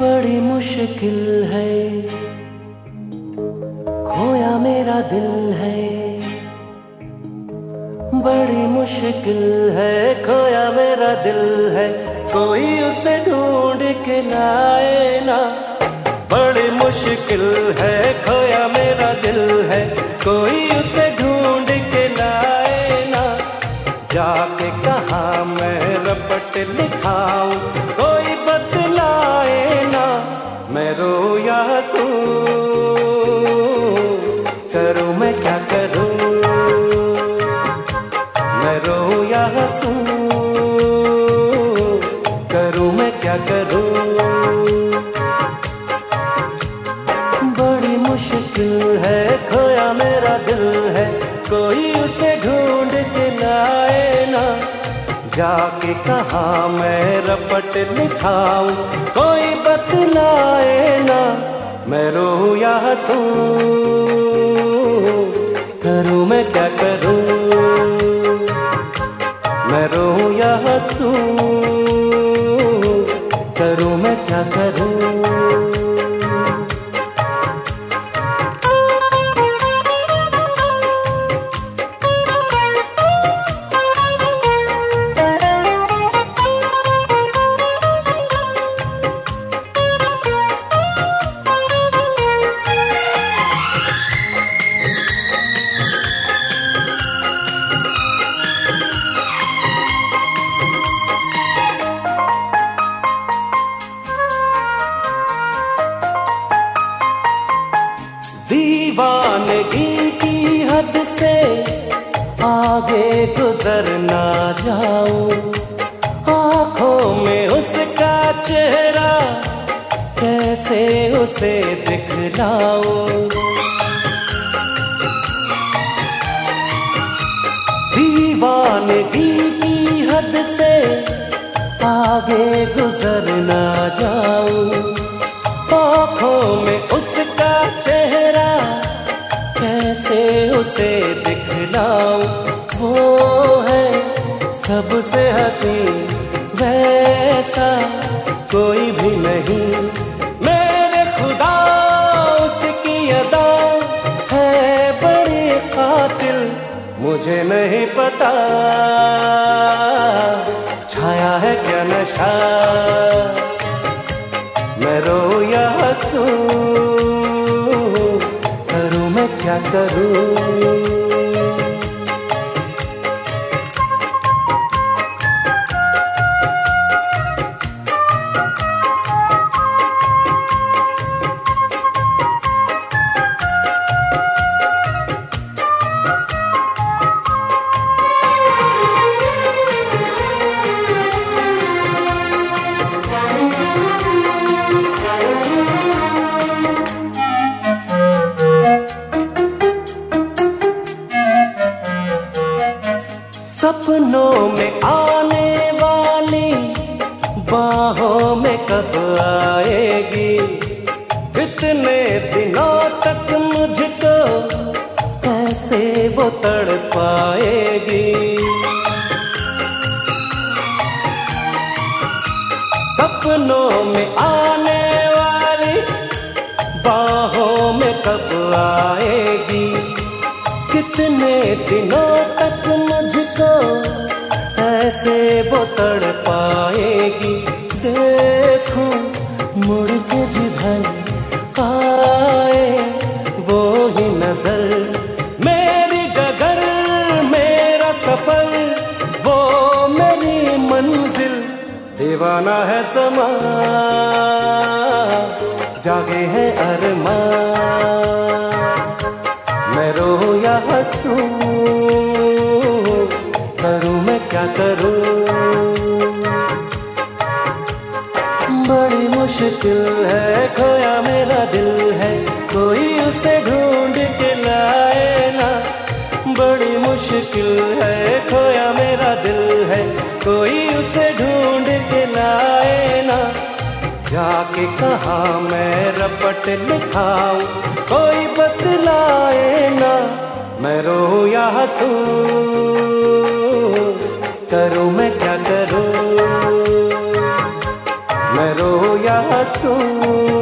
बड़ी मुश्किल है। खोया मेरा दिल है। बड़ी मुश्किल है, खोया मेरा दिल है। कोई उसे ढूंढ के लाए ना। बड़ी मुश्किल है। जाके कहा मैं रपट लिखाऊ, कोई बतलाए ना, मैं रो या हसू। करूँ मैं क्या करूँ? मैं रो या हंसूं? आगे गुजर ना जाओ आँखों में उसका चेहरा, कैसे उसे दिखलाओ दीवानगी की हद से आगे गुजर ना जाओ आँखों में उसका चेहरा, कैसे उसे दिखलाऊं? वो है सबसे हँसी वैसा, कोई भी नहीं। मेरे खुदा उसकी अदा है, बड़ी कातिल, मुझे नहीं पता छाया है क्या नशा। मैं रो या हंसूं क्या करूँ? वो तड़ पाएगी सपनों में आने वाली बाहों में कब आएगी? कितने दिनों तक मुझको ऐसे वो तड़ पाएगी देखूँ मुड़ दीवाना है समा। जागे है अरमान मैं रो या हंसूं? करूँ मैं क्या करूँ? बड़ी मुश्किल है, खोया मेरा दिल है। कोई उसे ढूंढ के लाए ना। बड़ी मुश्किल है, खोया मेरा दिल है। कोई जाके कहा, मैं रपट लिखाऊं, कोई बतलाए ना, मैं रो या हंसू, करूँ मैं क्या करूँ? मैं रो या सू